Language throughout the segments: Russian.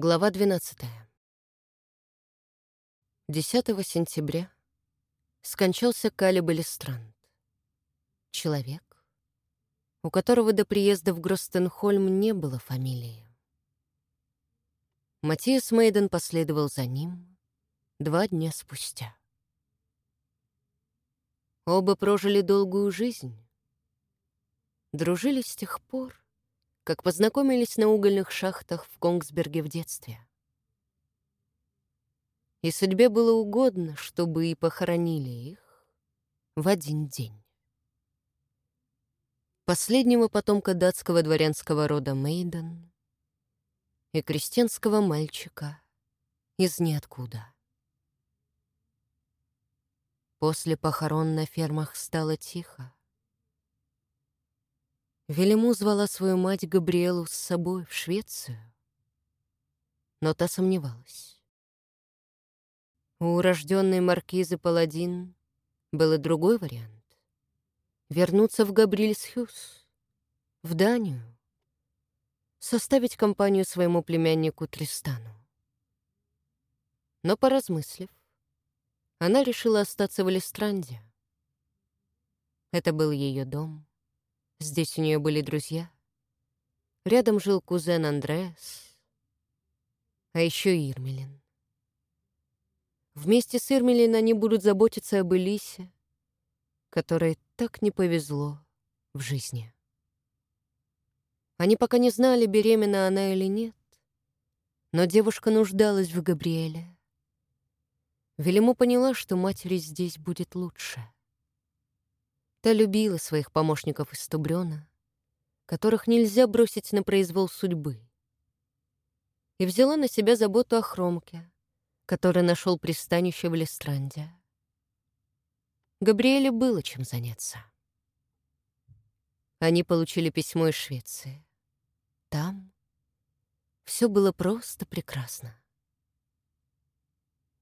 Глава 12. 10 сентября скончался Калиб Элистранд. Человек, у которого до приезда в Гростенхольм не было фамилии. Матиас Мейден последовал за ним два дня спустя. Оба прожили долгую жизнь. Дружили с тех пор, как познакомились на угольных шахтах в Конгсберге в детстве. И судьбе было угодно, чтобы и похоронили их в один день. Последнего потомка датского дворянского рода Мейден и крестьянского мальчика из ниоткуда. После похорон на фермах стало тихо. Велиму звала свою мать Габриэлу с собой в Швецию, но та сомневалась. У урожденной маркизы Паладин был и другой вариант — вернуться в Габрильсхюс, в Данию, составить компанию своему племяннику Тристану. Но, поразмыслив, она решила остаться в Элистранде. Это был ее дом — Здесь у нее были друзья. Рядом жил кузен Андреас, а еще Ирмелин. Вместе с Ирмелин они будут заботиться об Элисе, которой так не повезло в жизни. Они пока не знали, беременна она или нет, но девушка нуждалась в Габриэле. Велиму поняла, что матери здесь будет лучше. Та любила своих помощников из Тубрёна, которых нельзя бросить на произвол судьбы, и взяла на себя заботу о Хромке, который нашел пристанище в Лестранде. Габриэле было чем заняться. Они получили письмо из Швеции. Там все было просто прекрасно.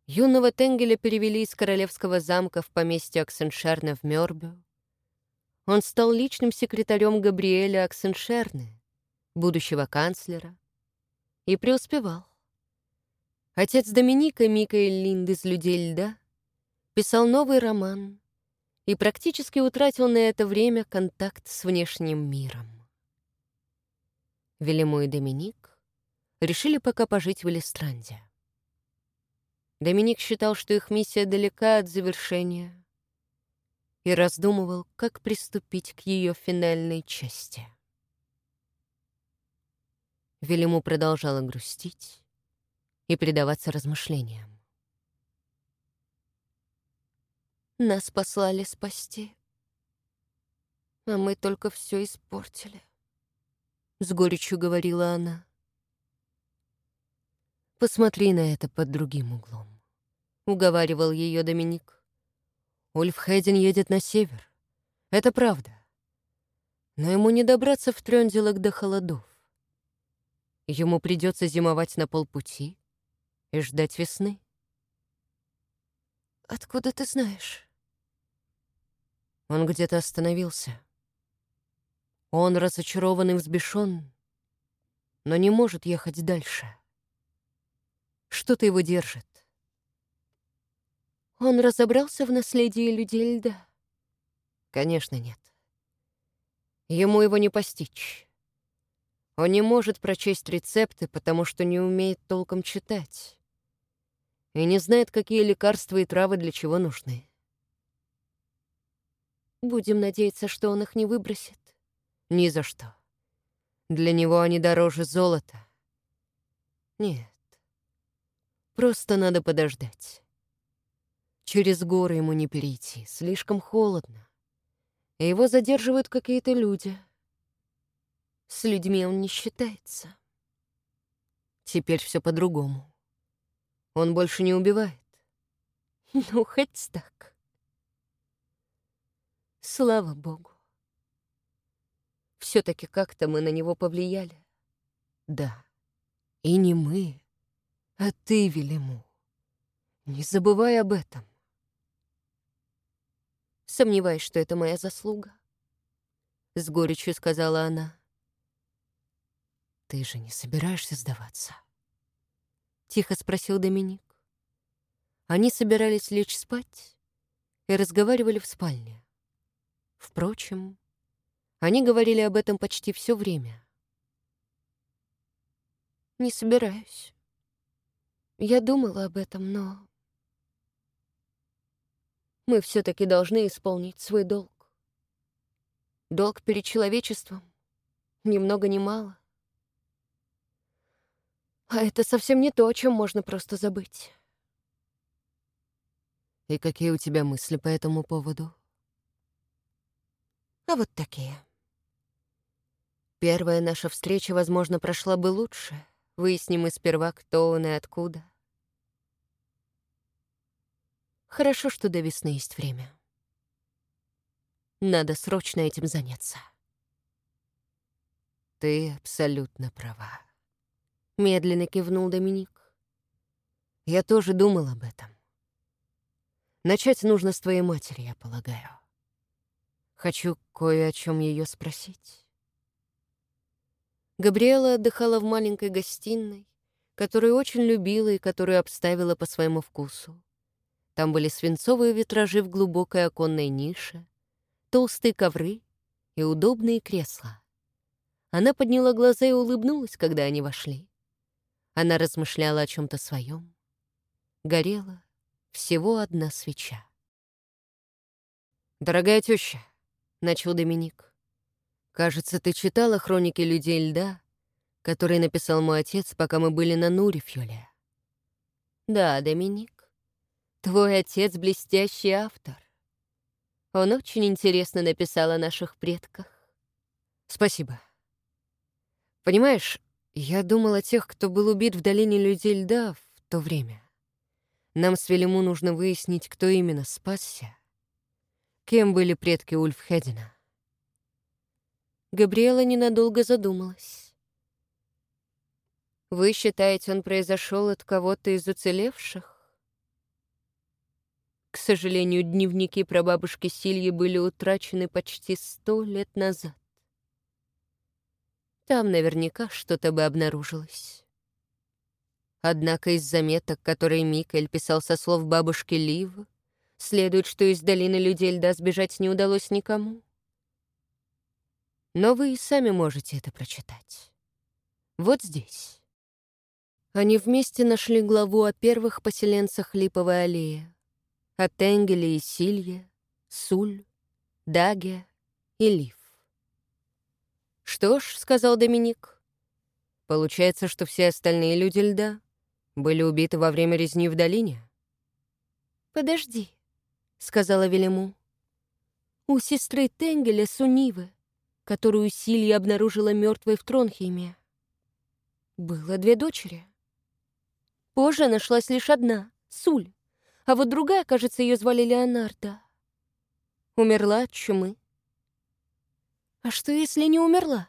Юного Тенгеля перевели из королевского замка в поместье Аксеншерна в Мёрбю, он стал личным секретарем Габриэля Аксеншерны, будущего канцлера, и преуспевал. Отец Доминика Микаэль Линд из «Людей льда» писал новый роман и практически утратил на это время контакт с внешним миром. Велимо и Доминик решили пока пожить в Элистранде. Доминик считал, что их миссия далека от завершения — и раздумывал, как приступить к ее финальной части. Велиму продолжала грустить и предаваться размышлениям. Нас послали спасти, а мы только все испортили. С горечью говорила она. Посмотри на это под другим углом, уговаривал ее Доминик. Ульфхедин едет на север. Это правда. Но ему не добраться в Трёнделок до холодов. Ему придется зимовать на полпути и ждать весны. «Откуда ты знаешь?» Он где-то остановился. Он разочарован и взбешен, но не может ехать дальше. Что-то его держит. Он разобрался в наследии людей льда? Конечно, нет. Ему его не постичь. Он не может прочесть рецепты, потому что не умеет толком читать. И не знает, какие лекарства и травы для чего нужны. Будем надеяться, что он их не выбросит. Ни за что. Для него они дороже золота. Нет. Просто надо подождать. Через горы ему не перейти, слишком холодно. И его задерживают какие-то люди. С людьми он не считается. Теперь все по-другому. Он больше не убивает. Ну, хоть так. Слава богу. Все-таки как-то мы на него повлияли. Да. И не мы, а ты, Велиму. Не забывай об этом. Сомневаюсь, что это моя заслуга. С горечью сказала она. Ты же не собираешься сдаваться? тихо спросил Доминик. Они собирались лечь спать и разговаривали в спальне. Впрочем, они говорили об этом почти все время. «Не собираюсь. Я думала об этом, но...» «Мы все-таки должны исполнить свой долг. Долг перед человечеством. Ни много ни мало. А это совсем не то, о чем можно просто забыть». «И какие у тебя мысли по этому поводу?» «А вот такие». Первая наша встреча, возможно, прошла бы лучше. Выясним мы сперва, кто он и откуда. Хорошо, что до весны есть время. Надо срочно этим заняться. Ты абсолютно права. Медленно кивнул Доминик. Я тоже думал об этом. Начать нужно с твоей матери, я полагаю. Хочу кое о чем ее спросить. Габриэла отдыхала в маленькой гостиной, которую очень любила и которую обставила по своему вкусу. Там были свинцовые витражи в глубокой оконной нише, толстые ковры и удобные кресла. Она подняла глаза и улыбнулась, когда они вошли. Она размышляла о чем то своем. Горела всего одна свеча. «Дорогая теща», — начал Доминик, Кажется, ты читала хроники людей льда, которые написал мой отец, пока мы были на Нурифюле. Да, Доминик, твой отец — блестящий автор. Он очень интересно написал о наших предках. Спасибо. Понимаешь, я думал о тех, кто был убит в долине людей льда в то время. Нам с Велиму нужно выяснить, кто именно спасся. Кем были предки Ульфхедина? Габриэла ненадолго задумалась. «Вы считаете, он произошел от кого-то из уцелевших?» К сожалению, дневники про бабушки Сильи были утрачены почти сто лет назад. Там наверняка что-то бы обнаружилось. Однако из заметок, которые Микель писал со слов бабушки Ливы, следует, что из долины людей льда сбежать не удалось никому. Но вы и сами можете это прочитать. Вот здесь. Они вместе нашли главу о первых поселенцах Липовой аллеи. О Тенгеле и Силье, Суль, Даге и Лив. «Что ж», — сказал Доминик, — «получается, что все остальные люди льда были убиты во время резни в долине?» «Подожди», — сказала Велиму. «У сестры Тенгеля Сунивы которую Силья обнаружила мертвой в Тронхейме. Было две дочери. Позже нашлась лишь одна, Суль, а вот другая, кажется, ее звали Леонардо. Умерла от чумы. А что, если не умерла?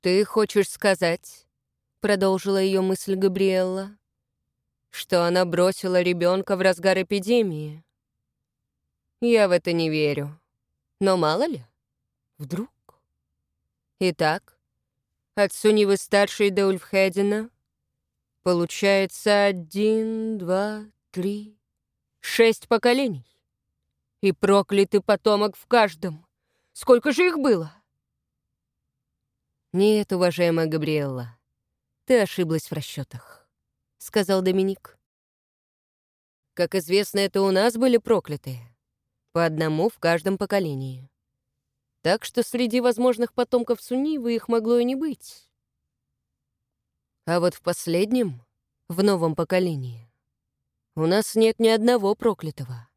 «Ты хочешь сказать, — продолжила ее мысль Габриэлла, — что она бросила ребенка в разгар эпидемии? Я в это не верю. Но мало ли, Вдруг? Итак, от Сунивы-старшей до Ульфхедина получается один, два, три, шесть поколений. И проклятый потомок в каждом. Сколько же их было? Нет, уважаемая Габриэлла, ты ошиблась в расчетах, сказал Доминик. Как известно, это у нас были проклятые. По одному в каждом поколении. Так что среди возможных потомков Сунивы их могло и не быть. А вот в последнем, в новом поколении, у нас нет ни одного проклятого.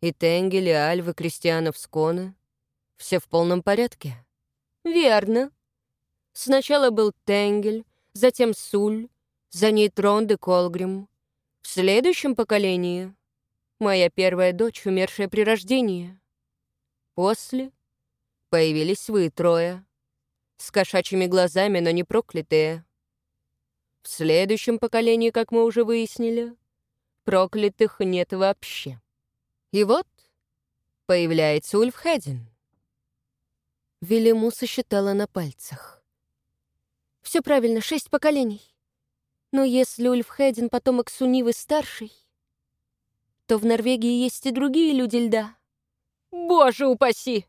И Тенгель, и Альвы, Кристианов, Скона — все в полном порядке. Верно. Сначала был Тенгель, затем Суль, за ней Тронд и Колгрим. В следующем поколении — моя первая дочь, умершая при рождении. После Появились вы трое. С кошачьими глазами, но не проклятые. В следующем поколении, как мы уже выяснили, проклятых нет вообще. И вот появляется Ульфхедин. Велиму сосчитала на пальцах. Все правильно, шесть поколений. Но если Ульфхеден потомок Сунивы-старший, то в Норвегии есть и другие люди льда. «Боже упаси!»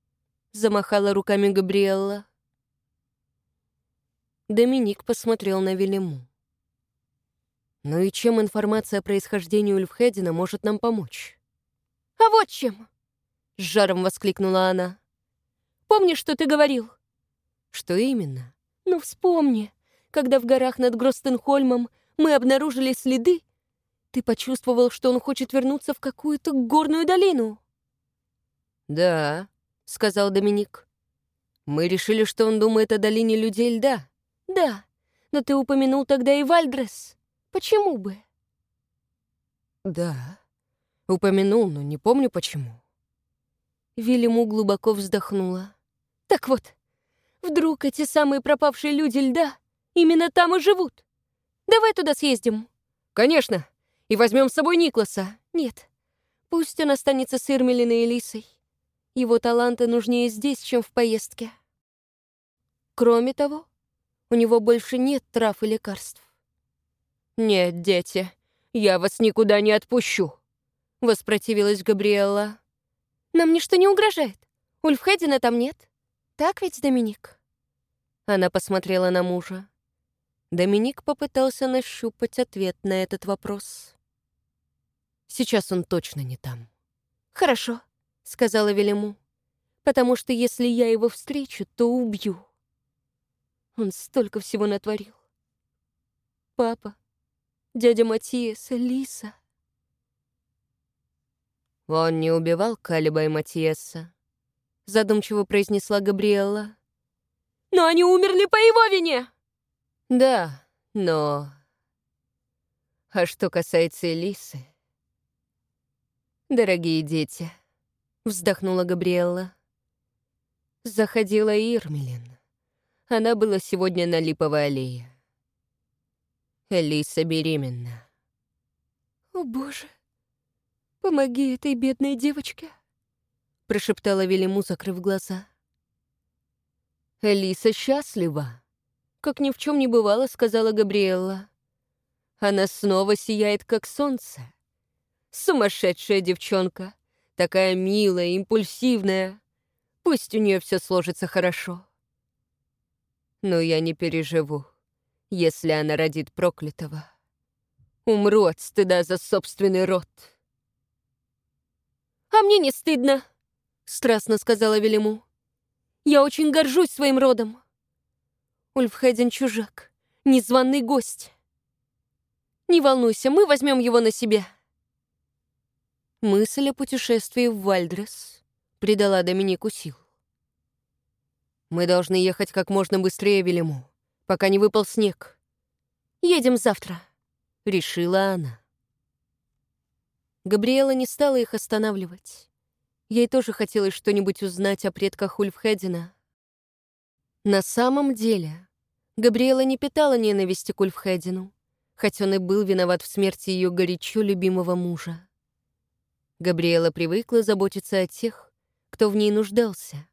— замахала руками Габриэлла. Доминик посмотрел на Велиму. «Ну и чем информация о происхождении Ульфхедина может нам помочь?» «А вот чем!» — с жаром воскликнула она. «Помнишь, что ты говорил?» «Что именно?» «Ну, вспомни, когда в горах над Гростенхольмом мы обнаружили следы, ты почувствовал, что он хочет вернуться в какую-то горную долину». «Да», — сказал Доминик. «Мы решили, что он думает о долине людей льда». «Да, но ты упомянул тогда и Вальдрес. Почему бы?» «Да, упомянул, но не помню почему». Вильяму глубоко вздохнула. «Так вот, вдруг эти самые пропавшие люди льда именно там и живут? Давай туда съездим». «Конечно, и возьмем с собой Никласа». «Нет, пусть он останется с Ирмелиной и Лисой. Его таланты нужнее здесь, чем в поездке. Кроме того, у него больше нет трав и лекарств. «Нет, дети, я вас никуда не отпущу», — воспротивилась Габриэлла. «Нам ничто не угрожает. Ульфхедина там нет. Так ведь, Доминик?» Она посмотрела на мужа. Доминик попытался нащупать ответ на этот вопрос. Сейчас он точно не там. «Хорошо», — сказала Велиму, «потому что если я его встречу, то убью». Он столько всего натворил. Папа, дядя Матиас, Лиса. Он не убивал Калиба и Матиаса, задумчиво произнесла Габриэлла. Но они умерли по его вине! Да, но... А что касается Элисы... Дорогие дети, вздохнула Габриэлла. Заходила Ирмелин. Она была сегодня на Липовой аллее. Элиса беременна. «О, Боже, помоги этой бедной девочке!» прошептала Велиму, закрыв глаза. «Элиса счастлива!» Как ни в чем не бывало, сказала Габриэлла. Она снова сияет, как солнце. Сумасшедшая девчонка. Такая милая, импульсивная. Пусть у нее все сложится хорошо но я не переживу, если она родит проклятого. Умру от стыда за собственный род. «А мне не стыдно», — страстно сказала Велиму. «Я очень горжусь своим родом. Ульфхеден чужак, незваный гость. Не волнуйся, мы возьмем его на себя». Мысль о путешествии в Вальдрес придала Доминику сил. Мы должны ехать как можно быстрее, Велиму, пока не выпал снег. Едем завтра, — решила она. Габриэла не стала их останавливать. Ей тоже хотелось что-нибудь узнать о предках Ульфхедина. На самом деле, Габриэла не питала ненависти к Ульфхедину, хоть он и был виноват в смерти ее горячо любимого мужа. Габриэла привыкла заботиться о тех, кто в ней нуждался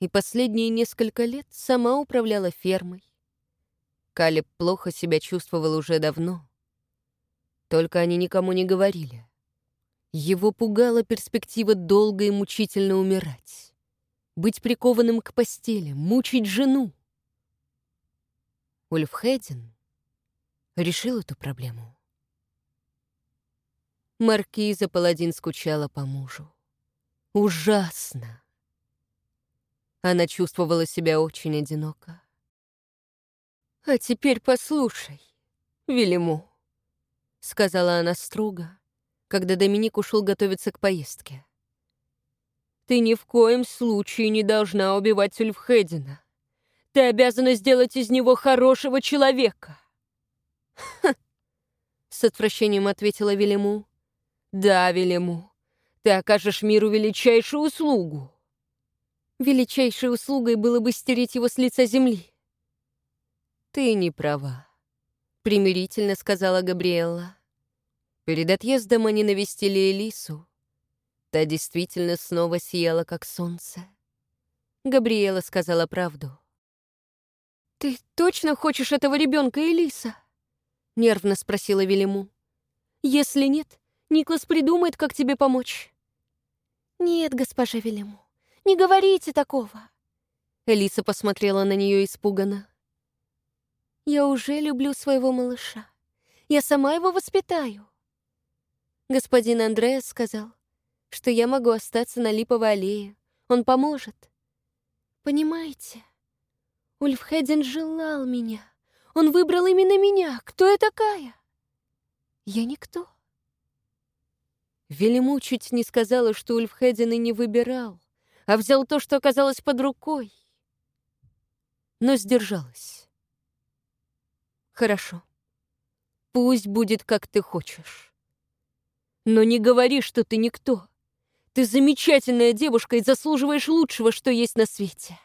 и последние несколько лет сама управляла фермой. Калиб плохо себя чувствовал уже давно. Только они никому не говорили. Его пугала перспектива долго и мучительно умирать. Быть прикованным к постели, мучить жену. Ульф Хедин решил эту проблему. Маркиза Паладин скучала по мужу. Ужасно. Она чувствовала себя очень одиноко. «А теперь послушай, Велиму», — сказала она строго, когда Доминик ушел готовиться к поездке. «Ты ни в коем случае не должна убивать Ульфхедина. Ты обязана сделать из него хорошего человека». «Ха!» — с отвращением ответила Велиму. «Да, Велиму, ты окажешь миру величайшую услугу. Величайшей услугой было бы стереть его с лица земли. «Ты не права», — примирительно сказала Габриэлла. Перед отъездом они навестили Элису. Та действительно снова сияла, как солнце. Габриэла сказала правду. «Ты точно хочешь этого ребенка, Элиса?» — нервно спросила Велиму. «Если нет, Никлас придумает, как тебе помочь». «Нет, госпожа Велиму, не говорите такого». Элиса посмотрела на нее испуганно. «Я уже люблю своего малыша. Я сама его воспитаю». Господин Андреас сказал, что я могу остаться на Липовой аллее. Он поможет. Понимаете, Ульфхедин желал меня. Он выбрал именно меня. Кто я такая? Я никто. Велиму чуть не сказала, что Ульфхедин и не выбирал, а взял то, что оказалось под рукой. Но сдержалась. Хорошо. Пусть будет, как ты хочешь. Но не говори, что ты никто. Ты замечательная девушка и заслуживаешь лучшего, что есть на свете.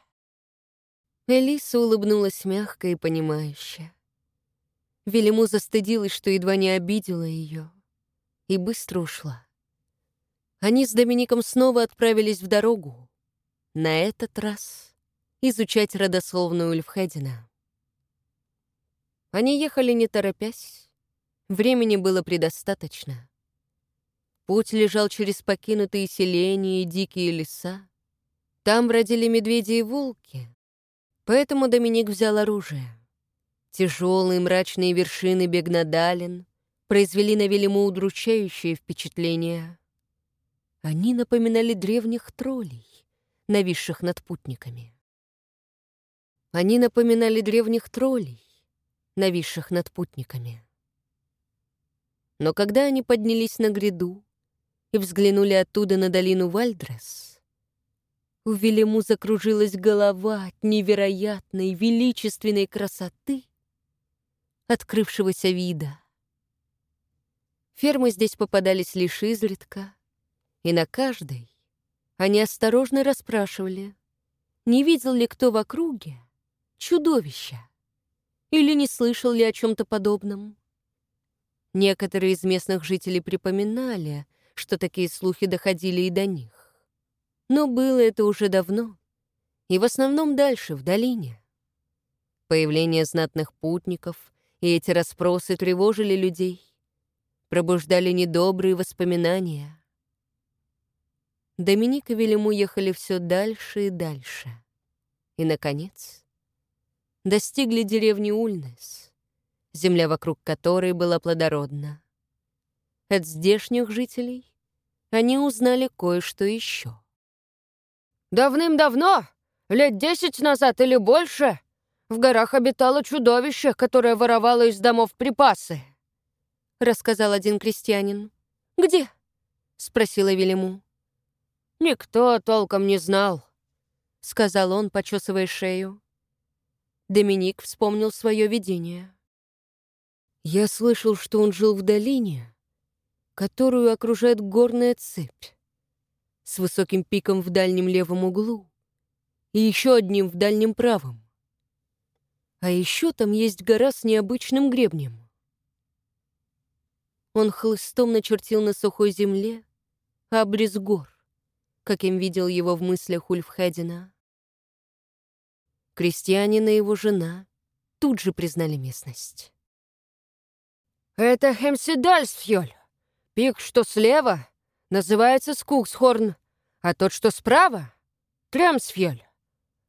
Элиса улыбнулась мягко и понимающе. Велиму застыдилась, что едва не обидела ее, и быстро ушла. Они с Домиником снова отправились в дорогу. На этот раз изучать родословную Ульфхедина. Они ехали не торопясь. Времени было предостаточно. Путь лежал через покинутые селения и дикие леса. Там бродили медведи и волки. Поэтому Доминик взял оружие. Тяжелые мрачные вершины Бегнадален произвели на Велиму удручающее впечатление. Они напоминали древних троллей, нависших над путниками. Они напоминали древних троллей, нависших над путниками. Но когда они поднялись на гряду, и взглянули оттуда на долину Вальдрес, у Велиму закружилась голова от невероятной, величественной красоты открывшегося вида. Фермы здесь попадались лишь изредка, и на каждой они осторожно расспрашивали, не видел ли кто в округе чудовища или не слышал ли о чем-то подобном. Некоторые из местных жителей припоминали — что такие слухи доходили и до них. Но было это уже давно, и в основном дальше, в долине. Появление знатных путников и эти расспросы тревожили людей, пробуждали недобрые воспоминания. Доминик и Велиму ехали все дальше и дальше. И, наконец, достигли деревни Ульнес, земля вокруг которой была плодородна. От здешних жителей они узнали кое-что еще. «Давным-давно, лет десять назад или больше, в горах обитало чудовище, которое воровало из домов припасы», — рассказал один крестьянин. «Где?» — спросила Велиму. «Никто толком не знал», — сказал он, почесывая шею. Доминик вспомнил свое видение. «Я слышал, что он жил в долине, которую окружает горная цепь, с высоким пиком в дальнем левом углу и еще одним в дальнем правом. А еще там есть гора с необычным гребнем. Он хлыстом начертил на сухой земле обрез гор, каким видел его в мыслях Ульфхедина. Крестьянин и его жена тут же признали местность. «Это Хемседальсфьоль!» Пик, что слева, называется Скуксхорн, а тот, что справа — Тремсфьель.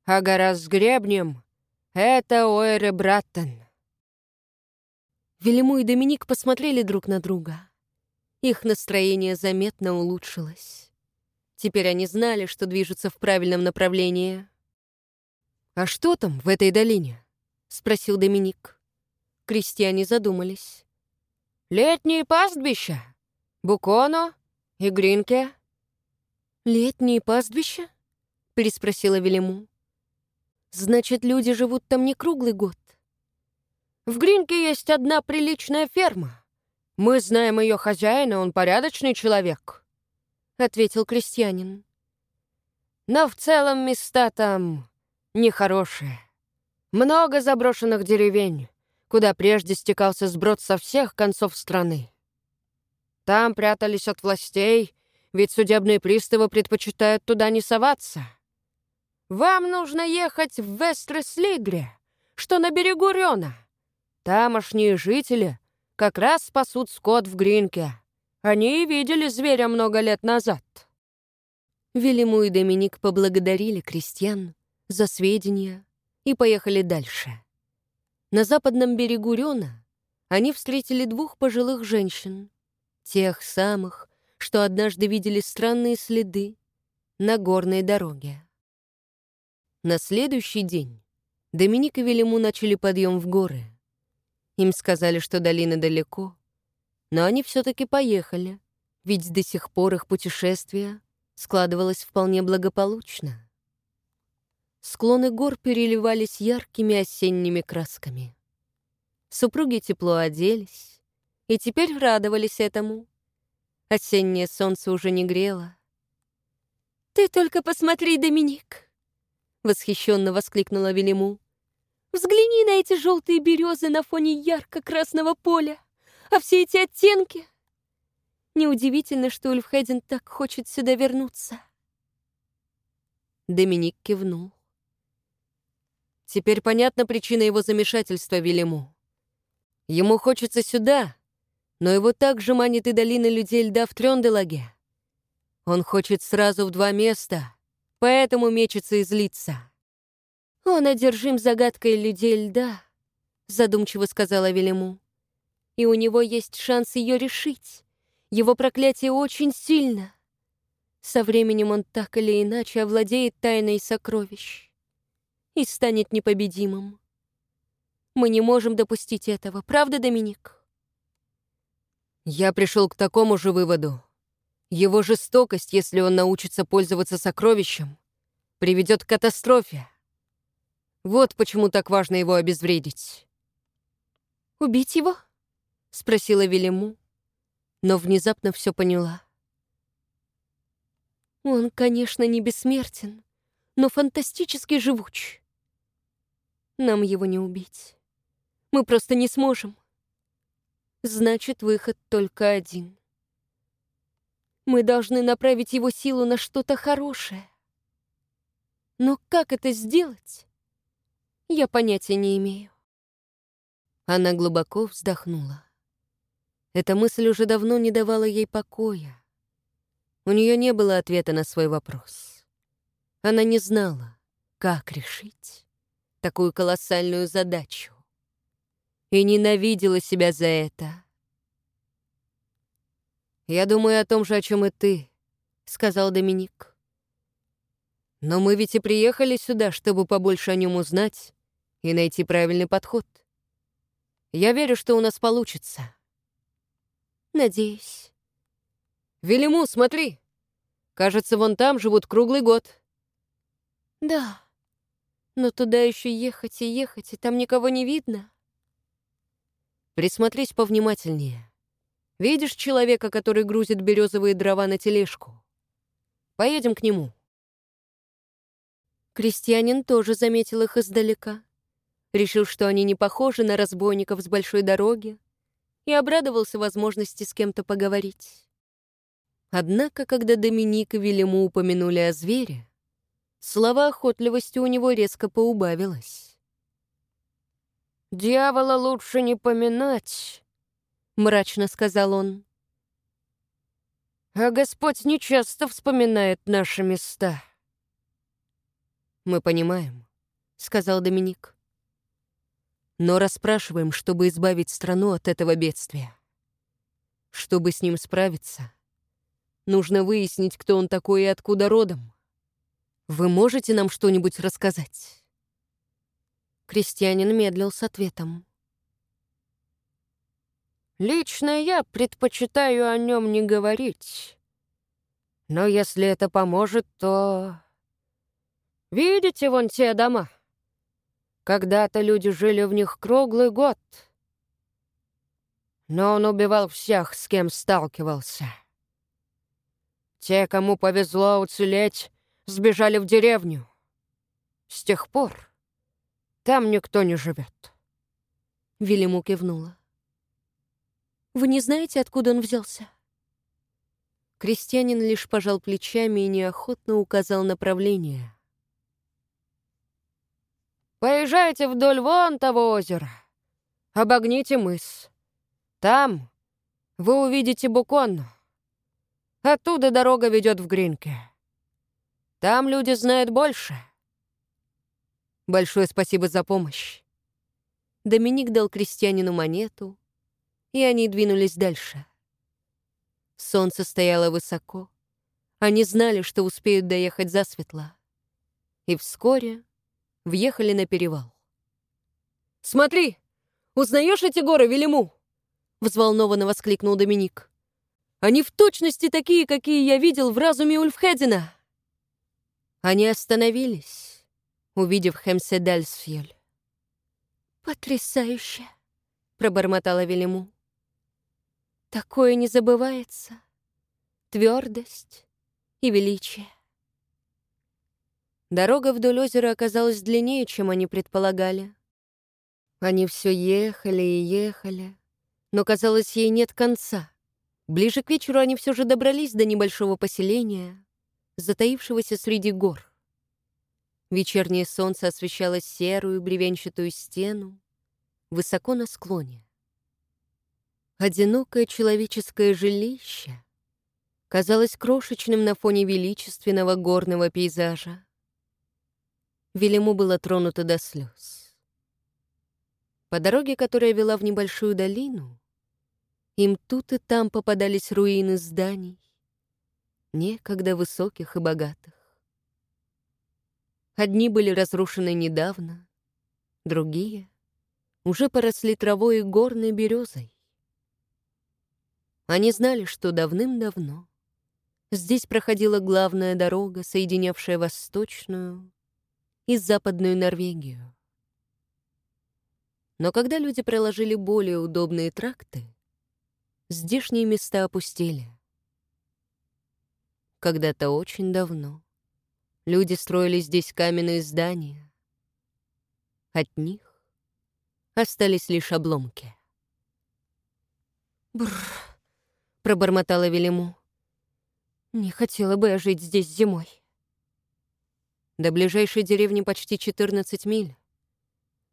А гора с гребнем — это Ойре Браттен. Велиму и Доминик посмотрели друг на друга. Их настроение заметно улучшилось. Теперь они знали, что движутся в правильном направлении. «А что там в этой долине?» — спросил Доминик. Крестьяне задумались. «Летние пастбища», Буконо и Гринке?» «Летние пастбища?» — переспросила Велиму. «Значит, люди живут там не круглый год?» «В Гринке есть одна приличная ферма. Мы знаем ее хозяина, он порядочный человек», — ответил крестьянин. «Но в целом места там нехорошие. Много заброшенных деревень, куда прежде стекался сброд со всех концов страны. Там прятались от властей, ведь судебные приставы предпочитают туда не соваться. Вам нужно ехать в Вестреслигре, что на берегу Рёна. Тамошние жители как раз спасут скот в Гринке. Они видели зверя много лет назад». Велиму и Доминик поблагодарили крестьян за сведения и поехали дальше. На западном берегу Рёна они встретили двух пожилых женщин, тех самых, что однажды видели странные следы на горной дороге. На следующий день Доминик и Велиму начали подъем в горы. Им сказали, что долина далеко, но они все-таки поехали, ведь до сих пор их путешествие складывалось вполне благополучно. Склоны гор переливались яркими осенними красками. Супруги тепло оделись и теперь радовались этому. Осеннее солнце уже не грело. «Ты только посмотри, Доминик!» — восхищенно воскликнула Велиму. «Взгляни на эти желтые березы на фоне ярко-красного поля, а все эти оттенки! Неудивительно, что Ульфхедин так хочет сюда вернуться». Доминик кивнул. Теперь понятна причина его замешательства Велиму. Ему хочется сюда, но его также манит и долина людей льда в Трёнделаге. Он хочет сразу в два места — поэтому мечется и злится. «Он одержим загадкой людей льда», — задумчиво сказала Велиму. «И у него есть шанс ее решить. Его проклятие очень сильно. Со временем он так или иначе овладеет тайной сокровищ и станет непобедимым. Мы не можем допустить этого, правда, Доминик?» Я пришел к такому же выводу, его жестокость, если он научится пользоваться сокровищем, приведет к катастрофе. Вот почему так важно его обезвредить. «Убить его?» — спросила Велиму, но внезапно все поняла. «Он, конечно, не бессмертен, но фантастически живуч. Нам его не убить. Мы просто не сможем. Значит, выход только один. Мы должны направить его силу на что-то хорошее. Но как это сделать? Я понятия не имею. Она глубоко вздохнула. Эта мысль уже давно не давала ей покоя. У нее не было ответа на свой вопрос. Она не знала, как решить такую колоссальную задачу. И ненавидела себя за это. «Я думаю о том же, о чем и ты», — сказал Доминик. «Но мы ведь и приехали сюда, чтобы побольше о нем узнать и найти правильный подход. Я верю, что у нас получится». «Надеюсь». «Велиму, смотри! Кажется, вон там живут круглый год». «Да, но туда еще ехать и ехать, и там никого не видно». «Присмотрись повнимательнее. Видишь человека, который грузит березовые дрова на тележку? Поедем к нему». Крестьянин тоже заметил их издалека. Решил, что они не похожи на разбойников с большой дороги, и обрадовался возможности с кем-то поговорить. Однако, когда Доминик и Велиму упомянули о звере, слова охотливости у него резко поубавилось. «Дьявола лучше не поминать», мрачно сказал он. А Господь нечасто вспоминает наши места. Мы понимаем, сказал Доминик. Но расспрашиваем, чтобы избавить страну от этого бедствия. Чтобы с ним справиться, нужно выяснить, кто он такой и откуда родом. Вы можете нам что-нибудь рассказать? Крестьянин медлил с ответом. Лично я предпочитаю о нем не говорить. Но если это поможет, то... Видите вон те дома? Когда-то люди жили в них круглый год. Но он убивал всех, с кем сталкивался. Те, кому повезло уцелеть, сбежали в деревню. С тех пор там никто не живет. Велиму кивнула. Вы не знаете, откуда он взялся?» Крестьянин лишь пожал плечами и неохотно указал направление. «Поезжайте вдоль вон того озера. Обогните мыс. Там вы увидите Буконну. Оттуда дорога ведет в Гринке. Там люди знают больше. Большое спасибо за помощь. Доминик дал крестьянину монету, и они двинулись дальше. Солнце стояло высоко. Они знали, что успеют доехать засветло. И вскоре въехали на перевал. «Смотри! Узнаешь эти горы, Велиму?» Взволнованно воскликнул Доминик. «Они в точности такие, какие я видел в разуме Ульфхедина!» Они остановились, увидев Хемседальсфьель. «Потрясающе!» — пробормотала Велиму. «Такое не забывается. Твердость и величие». Дорога вдоль озера оказалась длиннее, чем они предполагали. Они все ехали и ехали, но, казалось, ей нет конца. Ближе к вечеру они все же добрались до небольшого поселения, затаившегося среди гор. Вечернее солнце освещало серую бревенчатую стену высоко на склоне. Одинокое человеческое жилище казалось крошечным на фоне величественного горного пейзажа. Велиму было тронуто до слез. По дороге, которая вела в небольшую долину, им тут и там попадались руины зданий, некогда высоких и богатых. Одни были разрушены недавно, другие уже поросли травой и горной березой. Они знали, что давным-давно здесь проходила главная дорога, соединявшая восточную и западную Норвегию. Но когда люди проложили более удобные тракты, здешние места опустели. Когда-то очень давно люди строили здесь каменные здания. От них остались лишь обломки. Бррр, пробормотала Велиму. Не хотела бы я жить здесь зимой. До ближайшей деревни почти 14 миль.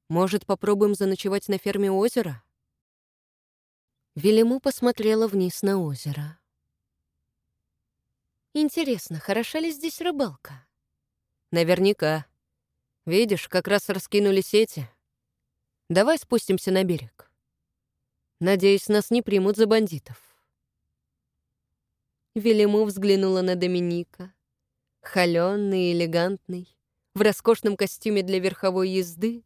Может, попробуем заночевать на ферме озера? Велиму посмотрела вниз на озеро. Интересно, хороша ли здесь рыбалка? Наверняка. Видишь, как раз раскинули сети. Давай спустимся на берег. Надеюсь, нас не примут за бандитов. Велиму взглянула на Доминика. Холеный элегантный, в роскошном костюме для верховой езды,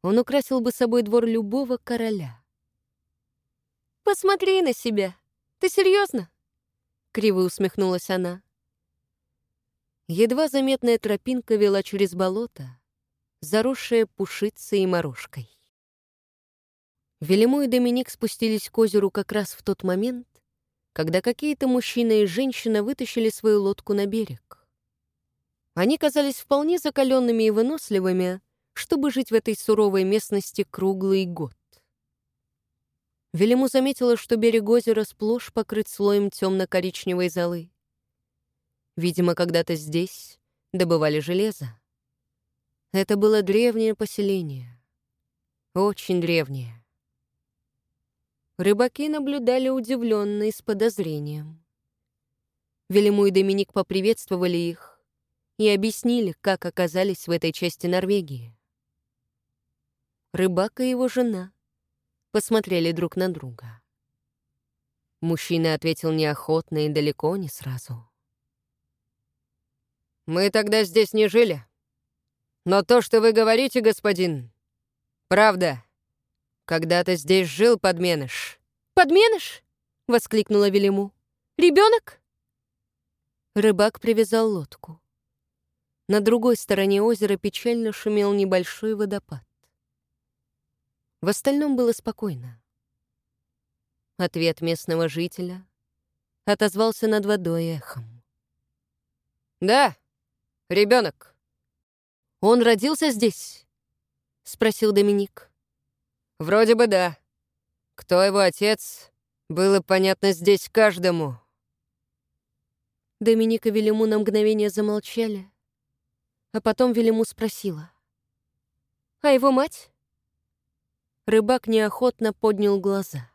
он украсил бы собой двор любого короля. «Посмотри на себя! Ты серьезно? Криво усмехнулась она. Едва заметная тропинка вела через болото, заросшее пушицей и морожкой. Велиму и Доминик спустились к озеру как раз в тот момент, когда какие-то мужчина и женщина вытащили свою лодку на берег. Они казались вполне закаленными и выносливыми, чтобы жить в этой суровой местности круглый год. Велиму заметила, что берег озера сплошь покрыт слоем темно-коричневой золы. Видимо, когда-то здесь добывали железо. Это было древнее поселение. Очень древнее. Рыбаки наблюдали удивленно и с подозрением. Велиму и Доминик поприветствовали их и объяснили, как оказались в этой части Норвегии. Рыбак и его жена посмотрели друг на друга. Мужчина ответил неохотно и далеко не сразу. «Мы тогда здесь не жили. Но то, что вы говорите, господин, правда. Когда-то здесь жил подменыш». «Подменыш?» — воскликнула Велиму. «Ребенок?» Рыбак привязал лодку. На другой стороне озера печально шумел небольшой водопад. В остальном было спокойно. Ответ местного жителя отозвался над водой эхом. «Да, ребенок. Он родился здесь?» — спросил Доминик. «Вроде бы да. Кто его отец, было понятно здесь каждому». Доминик и Велиму на мгновение замолчали, а потом Велиму спросила. «А его мать?» Рыбак неохотно поднял глаза.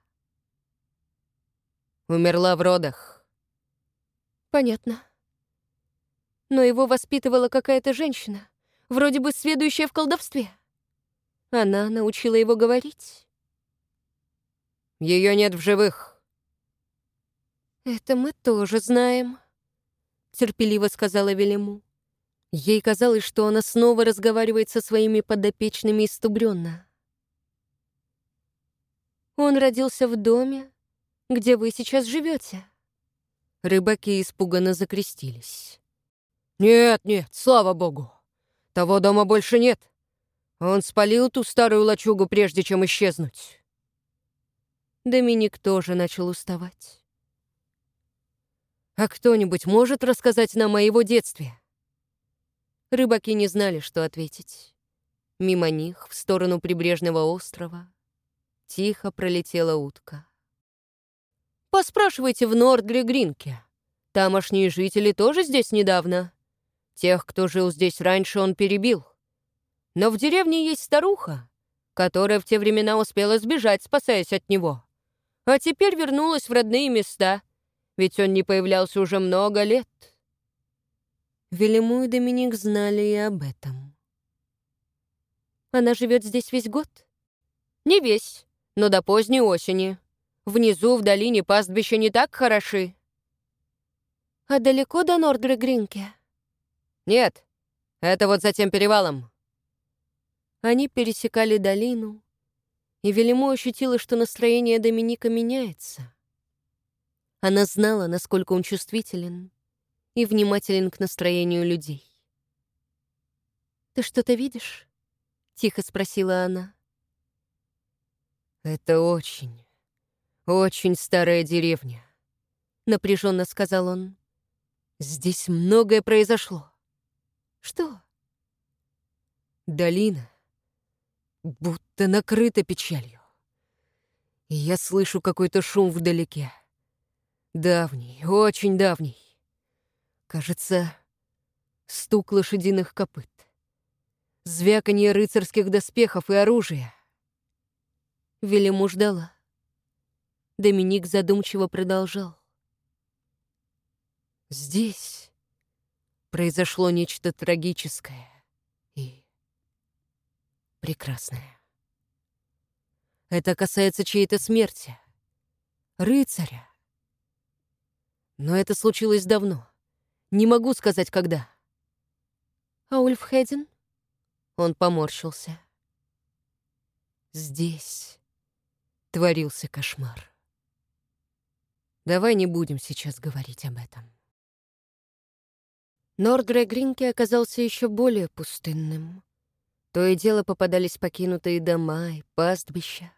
Умерла в родах. Понятно. Но его воспитывала какая-то женщина, вроде бы сведущая в колдовстве. Она научила его говорить. Ее нет в живых. Это мы тоже знаем, терпеливо сказала Велиму. Ей казалось, что она снова разговаривает со своими подопечными иступленно. Он родился в доме, где вы сейчас живете. Рыбаки испуганно закрестились. «Нет, нет, слава богу. Того дома больше нет. Он спалил ту старую лачугу, прежде чем исчезнуть». Доминик тоже начал уставать. «А кто-нибудь может рассказать нам о его детстве?» Рыбаки не знали, что ответить. Мимо них, в сторону прибрежного острова, тихо пролетела утка. «Поспрашивайте в Нордре-Гринке. Тамошние жители тоже здесь недавно. Тех, кто жил здесь раньше, он перебил. Но в деревне есть старуха, которая в те времена успела сбежать, спасаясь от него. А теперь вернулась в родные места, ведь он не появлялся уже много лет». Велиму и Доминик знали и об этом. Она живет здесь весь год? Не весь, но до поздней осени. Внизу, в долине, пастбища не так хороши. А далеко до Нордре-Гринке? Нет, это вот за тем перевалом. Они пересекали долину, и Велиму ощутила, что настроение Доминика меняется. Она знала, насколько он чувствителен, и внимателен к настроению людей. «Ты что-то видишь?» — тихо спросила она. «Это очень, очень старая деревня», — напряженно сказал он. «Здесь многое произошло». «Что?» «Долина будто накрыта печалью. Я слышу какой-то шум вдалеке. Давний, очень давний. Кажется, стук лошадиных копыт. Звяканье рыцарских доспехов и оружия. Велиму ждала. Доминик задумчиво продолжал. Здесь произошло нечто трагическое и прекрасное. Это касается чьей-то смерти. Рыцаря. Но это случилось давно. Не могу сказать, когда. А Ульфхеден? Он поморщился. Здесь творился кошмар. Давай не будем сейчас говорить об этом. Нордре Гринки оказался еще более пустынным. То и дело попадались покинутые дома и пастбища.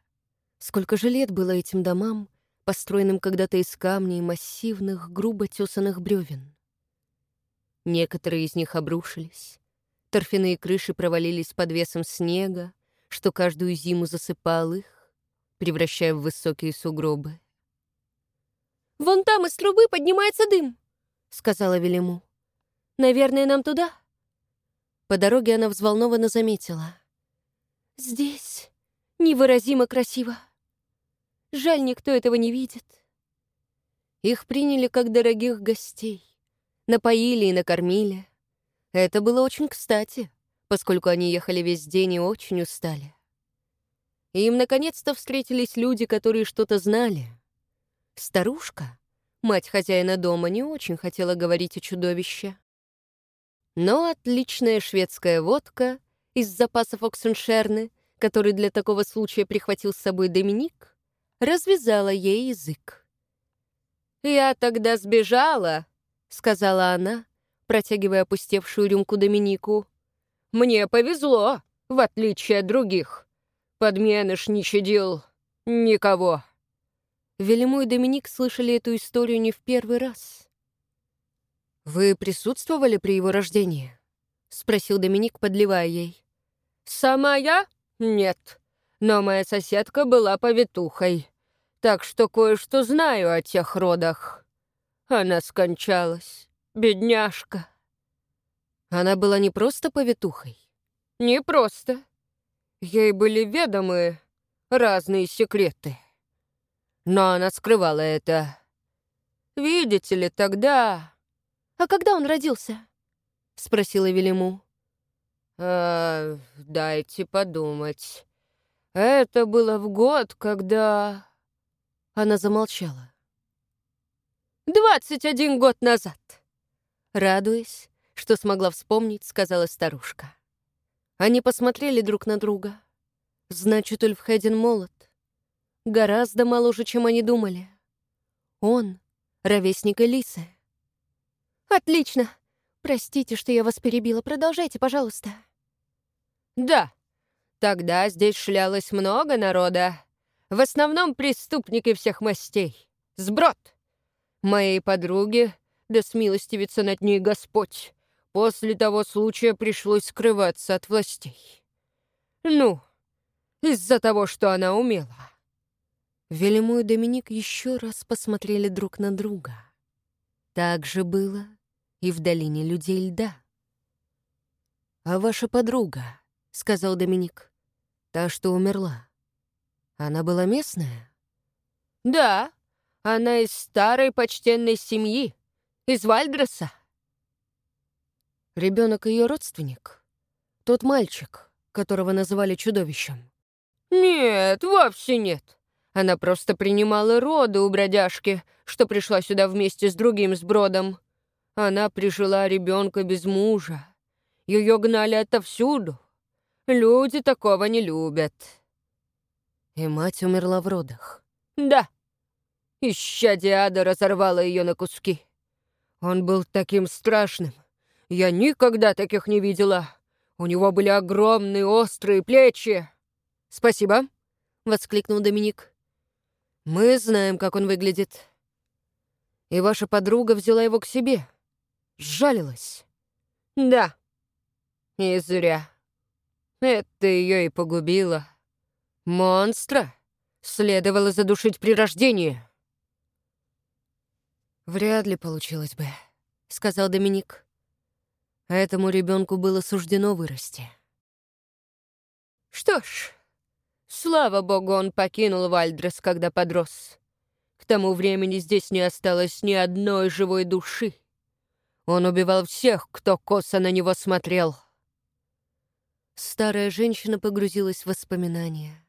Сколько же лет было этим домам, построенным когда-то из камней массивных, грубо тесанных бревен. Некоторые из них обрушились. Торфяные крыши провалились под весом снега, что каждую зиму засыпал их, превращая в высокие сугробы. «Вон там из трубы поднимается дым», — сказала Велиму. «Наверное, нам туда?» По дороге она взволнованно заметила. «Здесь невыразимо красиво. Жаль, никто этого не видит». Их приняли как дорогих гостей напоили и накормили. Это было очень кстати, поскольку они ехали весь день и очень устали. И им наконец-то встретились люди, которые что-то знали. Старушка, мать хозяина дома, не очень хотела говорить о чудовище. Но отличная шведская водка из запасов Оксеншерны, который для такого случая прихватил с собой Доминик, развязала ей язык. «Я тогда сбежала», — сказала она, протягивая опустевшую рюмку Доминику. «Мне повезло, в отличие от других. Подменыш не щадил никого». Велиму и Доминик слышали эту историю не в первый раз. «Вы присутствовали при его рождении?» — спросил Доминик, подливая ей. «Сама я? Нет. Но моя соседка была повитухой, так что кое-что знаю о тех родах». Она скончалась, бедняжка. Она была не просто повитухой? Не просто. Ей были ведомы разные секреты. Но она скрывала это Видите ли, тогда... А когда он родился? Спросила Велиму. «Э, дайте подумать. Это было в год, когда... Она замолчала. «Двадцать один год назад!» Радуясь, что смогла вспомнить, сказала старушка. Они посмотрели друг на друга. Значит, Ульфхедин молод. Гораздо моложе, чем они думали. Он — ровесник Элисы. «Отлично! Простите, что я вас перебила. Продолжайте, пожалуйста». «Да, тогда здесь шлялось много народа. В основном преступники всех мастей. Сброд. Моей подруге, да смилостивится над ней Господь, после того случая пришлось скрываться от властей. Ну, из-за того, что она умела». Велиму и Доминик еще раз посмотрели друг на друга. Так же было и в долине людей льда. «А ваша подруга», — сказал Доминик, — «та, что умерла, она была местная?» «Да, она из старой почтенной семьи, из Вальдроса». Ребенок ее родственник? Тот мальчик, которого называли чудовищем? «Нет, вовсе нет. Она просто принимала роды у бродяжки, что пришла сюда вместе с другим сбродом. Она прижила ребенка без мужа. Ее гнали отовсюду. Люди такого не любят. И мать умерла в родах. Да. Ища Диада разорвала ее на куски. Он был таким страшным. Я никогда таких не видела. У него были огромные острые плечи. «Спасибо», — воскликнул Доминик. Мы знаем, как он выглядит. И ваша подруга взяла его к себе. Сжалилась. Да. И зря. Это ее и погубило. Монстра следовало задушить при рождении. Вряд ли получилось бы, сказал Доминик. Этому ребенку было суждено вырасти. Что ж, Слава богу, он покинул Вальдрес, когда подрос. К тому времени здесь не осталось ни одной живой души. Он убивал всех, кто косо на него смотрел. Старая женщина погрузилась в воспоминания.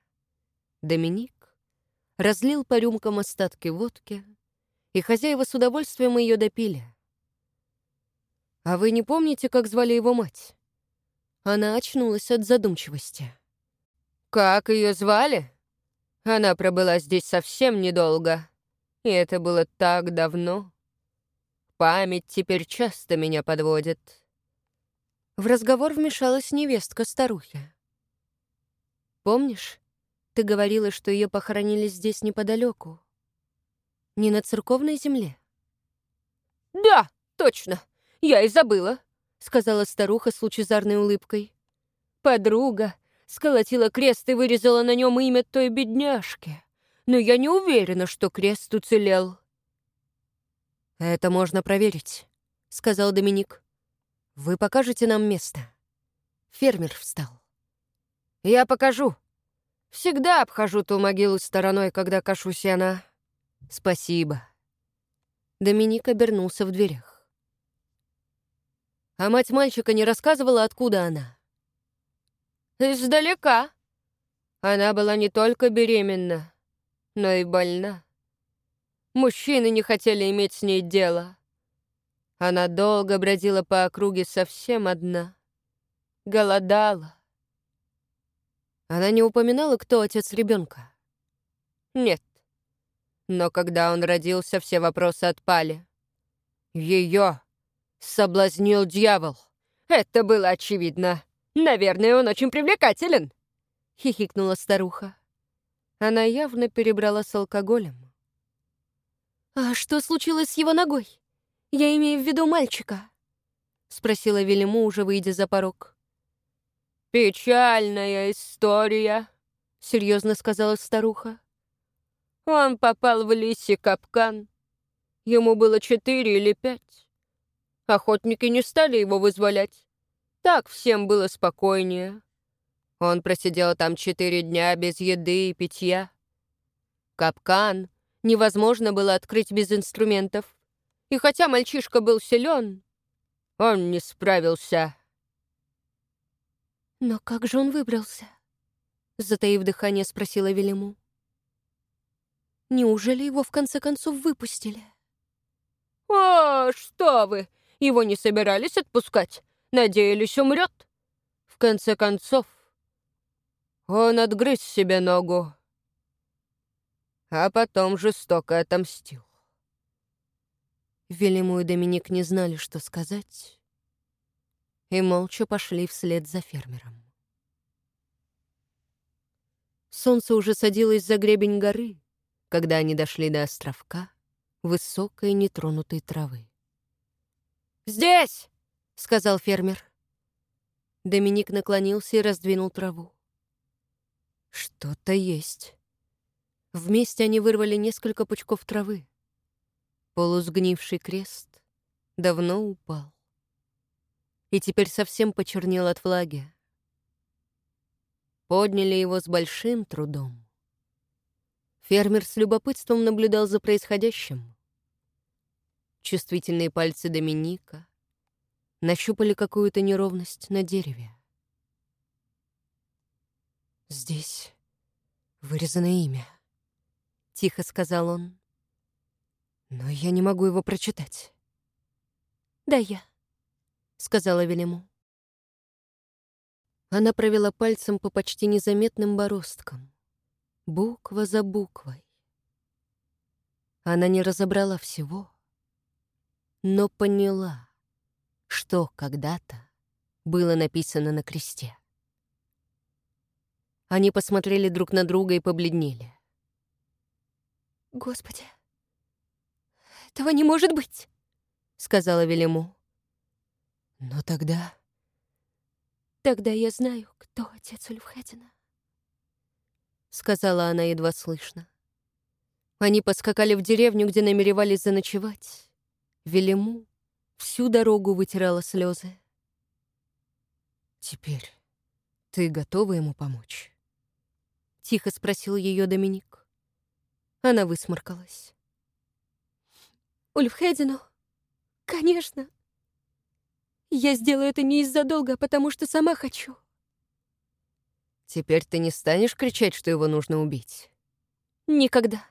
Доминик разлил по рюмкам остатки водки, и хозяева с удовольствием ее допили. «А вы не помните, как звали его мать?» Она очнулась от задумчивости. Как ее звали? Она пробыла здесь совсем недолго. И это было так давно. Память теперь часто меня подводит. В разговор вмешалась невестка старухи. «Помнишь, ты говорила, что ее похоронили здесь неподалеку? Не на церковной земле?» «Да, точно. Я и забыла», — сказала старуха с лучезарной улыбкой. «Подруга сколотила крест и вырезала на нем имя той бедняжки. Но я не уверена, что крест уцелел. «Это можно проверить», — сказал Доминик. «Вы покажете нам место?» Фермер встал. «Я покажу. Всегда обхожу ту могилу стороной, когда кашусь она. Спасибо». Доминик обернулся в дверях. А мать мальчика не рассказывала, откуда она. Издалека. Она была не только беременна, но и больна. Мужчины не хотели иметь с ней дело. Она долго бродила по округе совсем одна. Голодала. Она не упоминала, кто отец ребенка. Нет. Но когда он родился, все вопросы отпали. Ее соблазнил дьявол. Это было очевидно. Наверное, он очень привлекателен», — хихикнула старуха. Она явно перебрала с алкоголем. «А что случилось с его ногой? Я имею в виду мальчика», — спросила Велиму, уже выйдя за порог. «Печальная история», — серьезно сказала старуха. «Он попал в лисий капкан. Ему было четыре или пять. Охотники не стали его вызволять. Так всем было спокойнее. Он просидел там четыре дня без еды и питья. Капкан невозможно было открыть без инструментов, И хотя мальчишка был силен, он не справился. «Но как же он выбрался?» Затаив дыхание, спросила Велиму. «Неужели его в конце концов выпустили?» «О, что вы! Его не собирались отпускать. Надеялись, умрет. В конце концов, он отгрыз себе ногу, а потом жестоко отомстил. Велиму и Доминик не знали, что сказать, и молча пошли вслед за фермером. Солнце уже садилось за гребень горы, когда они дошли до островка высокой нетронутой травы. «Здесь!» — сказал фермер. Доминик наклонился и раздвинул траву. Что-то есть. Вместе они вырвали несколько пучков травы. Полусгнивший крест давно упал. И теперь совсем почернел от влаги. Подняли его с большим трудом. Фермер с любопытством наблюдал за происходящим. Чувствительные пальцы Доминика нащупали какую-то неровность на дереве. «Здесь вырезано имя», — тихо сказал он. «Но я не могу его прочитать». «Да я», — сказала Велиму. Она провела пальцем по почти незаметным бороздкам, буква за буквой. Она не разобрала всего, но поняла, что когда-то было написано на кресте. Они посмотрели друг на друга и побледнели. «Господи, этого не может быть!» — сказала Велиму. «Но тогда...» «Тогда я знаю, кто отец Ульфхедина», — сказала она едва слышно. Они поскакали в деревню, где намеревались заночевать. Велиму всю дорогу вытирала слезы. «Теперь ты готова ему помочь?» — тихо спросил ее Доминик. Она высморкалась. «Ульфхедину? Конечно. Я сделаю это не из-за долга, а потому что сама хочу». «Теперь ты не станешь кричать, что его нужно убить?» «Никогда».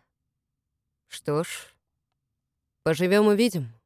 «Что ж, поживем увидим».